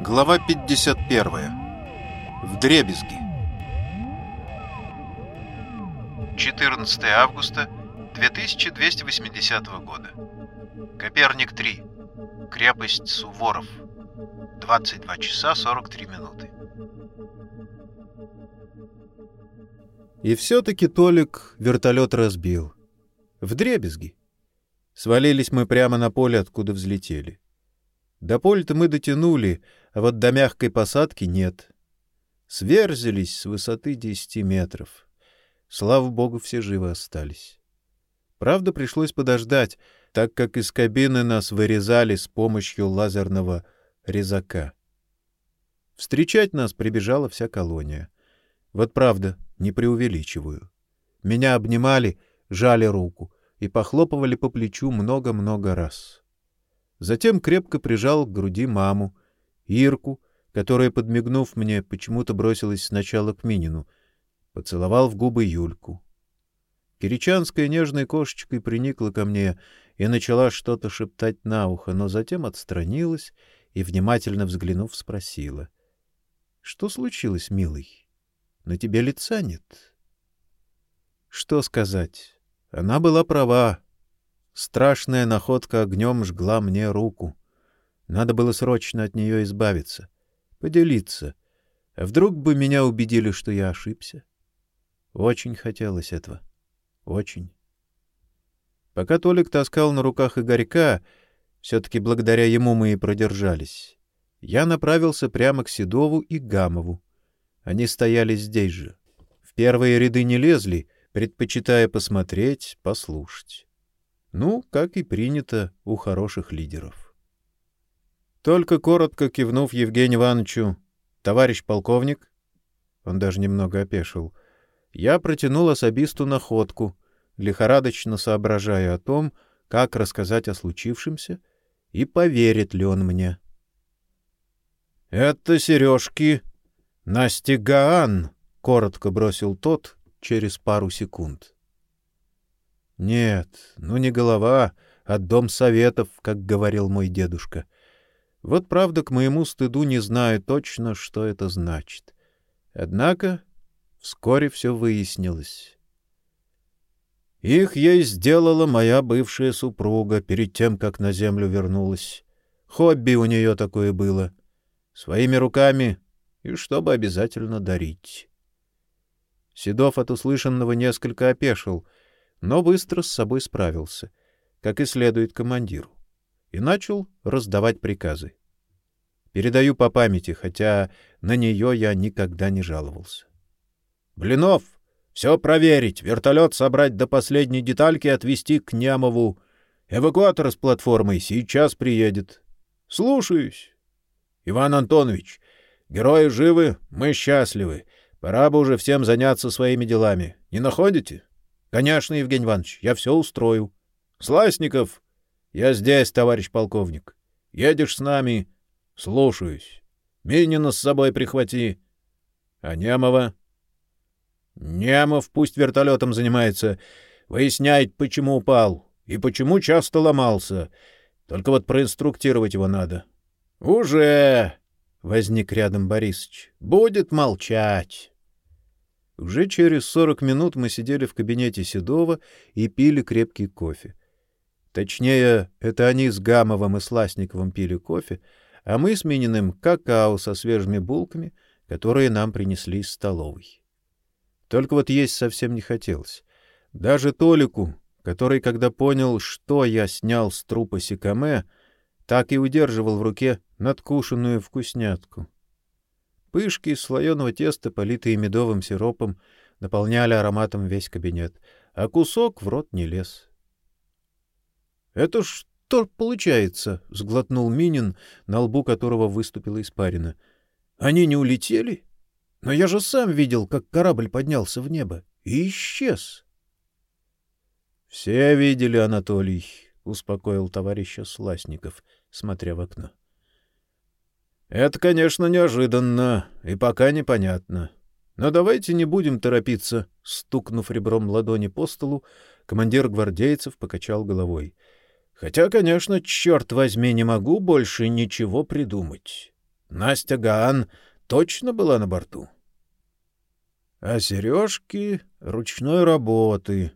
Глава 51. Вдребезги. 14 августа 2280 года. Коперник 3. Крепость Суворов. 22 часа 43 минуты. И все-таки Толик вертолет разбил. Вдребезги. Свалились мы прямо на поле, откуда взлетели. До поля-то мы дотянули, а вот до мягкой посадки нет. Сверзились с высоты десяти метров. Слава богу, все живы остались. Правда, пришлось подождать, так как из кабины нас вырезали с помощью лазерного резака. Встречать нас прибежала вся колония. Вот правда, не преувеличиваю. Меня обнимали, жали руку и похлопывали по плечу много-много раз. Затем крепко прижал к груди маму, Ирку, которая, подмигнув мне, почему-то бросилась сначала к Минину, поцеловал в губы Юльку. Киричанская нежной кошечкой приникла ко мне и начала что-то шептать на ухо, но затем отстранилась и, внимательно взглянув, спросила. — Что случилось, милый? На тебе лица нет? Что сказать? Она была права. Страшная находка огнем жгла мне руку. Надо было срочно от нее избавиться, поделиться. А вдруг бы меня убедили, что я ошибся? Очень хотелось этого. Очень. Пока Толик таскал на руках Игорька, все-таки благодаря ему мы и продержались, я направился прямо к Седову и Гамову. Они стояли здесь же. В первые ряды не лезли, предпочитая посмотреть, послушать. Ну, как и принято у хороших лидеров. Только коротко кивнув Евгению Ивановичу, «Товарищ полковник», он даже немного опешил, я протянул особисту находку, лихорадочно соображая о том, как рассказать о случившемся и поверит ли он мне. — Это сережки Насти Гаан, — коротко бросил тот через пару секунд. — Нет, ну не голова, а дом советов, как говорил мой дедушка — вот правда, к моему стыду не знаю точно, что это значит. Однако вскоре все выяснилось. Их ей сделала моя бывшая супруга перед тем, как на землю вернулась. Хобби у нее такое было. Своими руками и чтобы обязательно дарить. Седов от услышанного несколько опешил, но быстро с собой справился, как и следует командиру и начал раздавать приказы. Передаю по памяти, хотя на нее я никогда не жаловался. Блинов, все проверить, вертолет собрать до последней детальки и отвезти к Нямову. Эвакуатор с платформой сейчас приедет. Слушаюсь. Иван Антонович, герои живы, мы счастливы. Пора бы уже всем заняться своими делами. Не находите? Конечно, Евгений Иванович, я все устрою. Сласников, я здесь, товарищ полковник. Едешь с нами? Слушаюсь. Минина с собой прихвати. А Немова? Немов пусть вертолетом занимается. Выясняет, почему упал и почему часто ломался. Только вот проинструктировать его надо. Уже! Возник рядом Борисыч. Будет молчать. Уже через сорок минут мы сидели в кабинете Седова и пили крепкий кофе. Точнее, это они с Гамовым и Сласниковым пили кофе, а мы с Мининым какао со свежими булками, которые нам принесли из столовой. Только вот есть совсем не хотелось. Даже Толику, который, когда понял, что я снял с трупа Сикаме, так и удерживал в руке надкушенную вкуснятку. Пышки из слоеного теста, политые медовым сиропом, наполняли ароматом весь кабинет, а кусок в рот не лез. Это что получается? сглотнул Минин, на лбу которого выступила испарина. Они не улетели? Но я же сам видел, как корабль поднялся в небо и исчез. Все видели, Анатолий, успокоил товарища Сласников, смотря в окно. Это, конечно, неожиданно и пока непонятно. Но давайте не будем торопиться, стукнув ребром ладони по столу, командир гвардейцев покачал головой. Хотя, конечно, черт возьми, не могу больше ничего придумать. Настя Гаан точно была на борту. А сережки ручной работы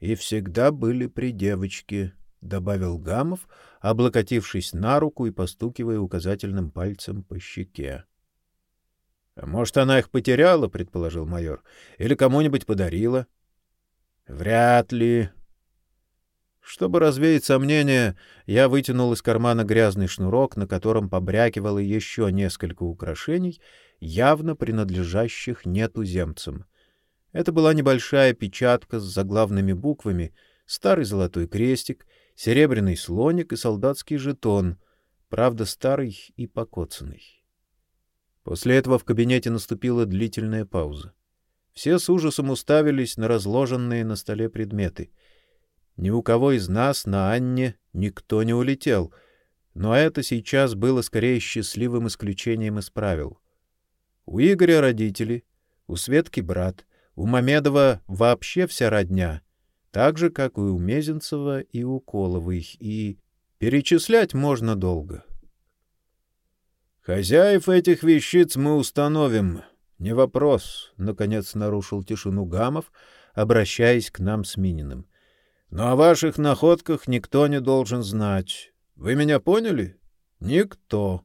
и всегда были при девочке, — добавил Гамов, облокотившись на руку и постукивая указательным пальцем по щеке. — А может, она их потеряла, — предположил майор, — или кому-нибудь подарила? — Вряд ли. Чтобы развеять сомнения, я вытянул из кармана грязный шнурок, на котором побрякивало еще несколько украшений, явно принадлежащих нетуземцам. Это была небольшая печатка с заглавными буквами, старый золотой крестик — серебряный слоник и солдатский жетон, правда старый и покоцанный. После этого в кабинете наступила длительная пауза. Все с ужасом уставились на разложенные на столе предметы. Ни у кого из нас на Анне никто не улетел, но это сейчас было скорее счастливым исключением из правил. У Игоря родители, у Светки брат, у Мамедова вообще вся родня — так же, как и у Мезенцева и у Коловой, и перечислять можно долго. «Хозяев этих вещиц мы установим, не вопрос», — наконец нарушил тишину Гамов, обращаясь к нам с Мининым. «Но о ваших находках никто не должен знать. Вы меня поняли? Никто».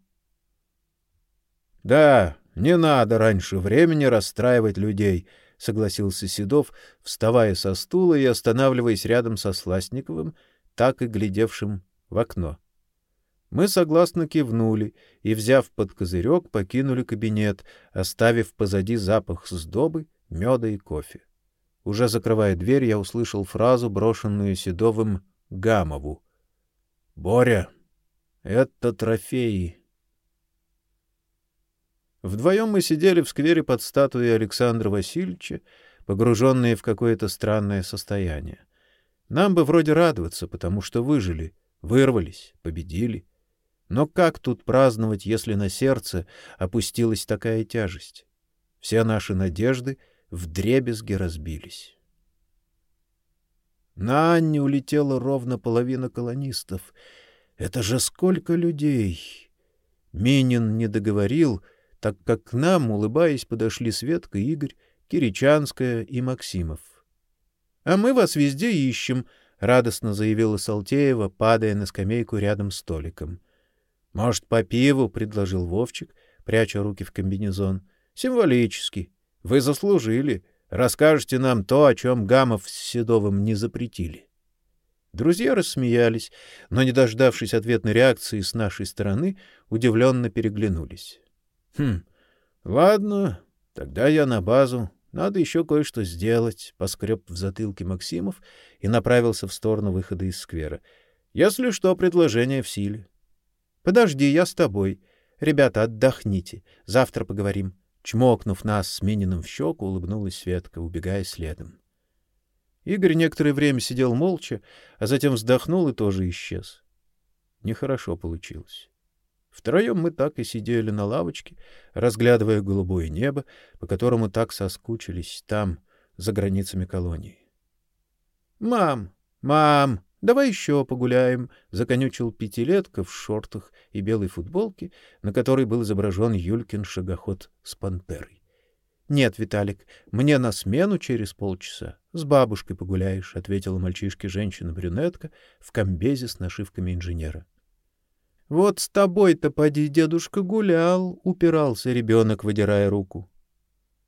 «Да, не надо раньше времени расстраивать людей», — согласился Седов, вставая со стула и останавливаясь рядом со Сластниковым, так и глядевшим в окно. Мы согласно кивнули и, взяв под козырек, покинули кабинет, оставив позади запах сдобы, меда и кофе. Уже закрывая дверь, я услышал фразу, брошенную Седовым Гамову. — Боря, это трофеи. Вдвоем мы сидели в сквере под статуей Александра Васильевича, погруженные в какое-то странное состояние. Нам бы вроде радоваться, потому что выжили, вырвались, победили. Но как тут праздновать, если на сердце опустилась такая тяжесть? Все наши надежды вдребезги разбились. На Анне улетела ровно половина колонистов. Это же сколько людей! Минин не договорил — так как к нам, улыбаясь, подошли Светка, Игорь, Киричанская и Максимов. — А мы вас везде ищем, — радостно заявила Салтеева, падая на скамейку рядом с столиком. — Может, по пиву? — предложил Вовчик, пряча руки в комбинезон. — Символически. Вы заслужили. Расскажете нам то, о чем Гамов с Седовым не запретили. Друзья рассмеялись, но, не дождавшись ответной реакции с нашей стороны, удивленно переглянулись. Хм. Ладно, тогда я на базу. Надо еще кое-что сделать, поскреб в затылке Максимов и направился в сторону выхода из сквера. Если что, предложение в силе. Подожди, я с тобой. Ребята, отдохните. Завтра поговорим. Чмокнув нас с Мининым в щеку, улыбнулась Светка, убегая следом. Игорь некоторое время сидел молча, а затем вздохнул и тоже исчез. Нехорошо получилось. Втроем мы так и сидели на лавочке, разглядывая голубое небо, по которому так соскучились там, за границами колонии. «Мам! Мам! Давай еще погуляем!» — законючил пятилетка в шортах и белой футболке, на которой был изображен Юлькин шагоход с пантерой. «Нет, Виталик, мне на смену через полчаса. С бабушкой погуляешь», — ответила мальчишке женщина-брюнетка в комбезе с нашивками инженера. Вот с тобой-то поди дедушка гулял, упирался ребенок, выдирая руку.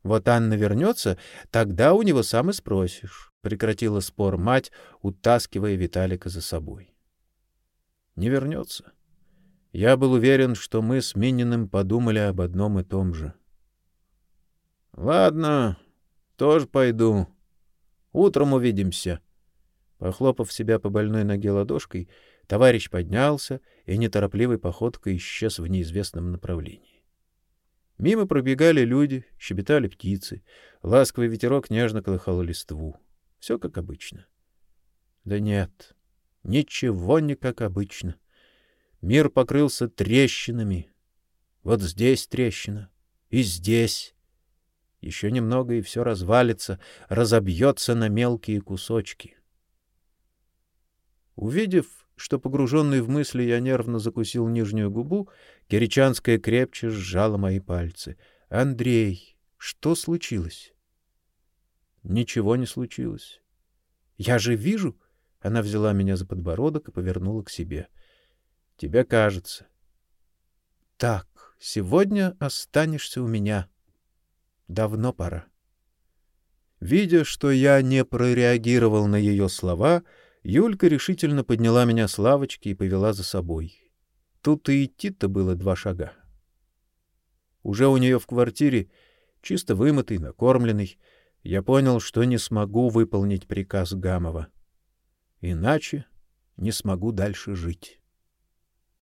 Вот Анна вернется, тогда у него сам и спросишь, прекратила спор мать, утаскивая Виталика за собой. Не вернется. Я был уверен, что мы с Мининым подумали об одном и том же. Ладно, тоже пойду. Утром увидимся. Похлопав себя по больной ноге ладошкой, Товарищ поднялся и неторопливой походкой исчез в неизвестном направлении. Мимо пробегали люди, щебетали птицы, ласковый ветерок нежно колыхал листву. Все как обычно. Да нет, ничего не как обычно. Мир покрылся трещинами. Вот здесь трещина, и здесь. Еще немного, и все развалится, разобьется на мелкие кусочки. Увидев что, погруженный в мысли, я нервно закусил нижнюю губу, Киричанская крепче сжала мои пальцы. «Андрей, что случилось?» «Ничего не случилось». «Я же вижу...» Она взяла меня за подбородок и повернула к себе. «Тебе кажется». «Так, сегодня останешься у меня. Давно пора». Видя, что я не прореагировал на ее слова, Юлька решительно подняла меня с лавочки и повела за собой. Тут и идти-то было два шага. Уже у нее в квартире, чисто вымытый, накормленный, я понял, что не смогу выполнить приказ Гамова. Иначе не смогу дальше жить.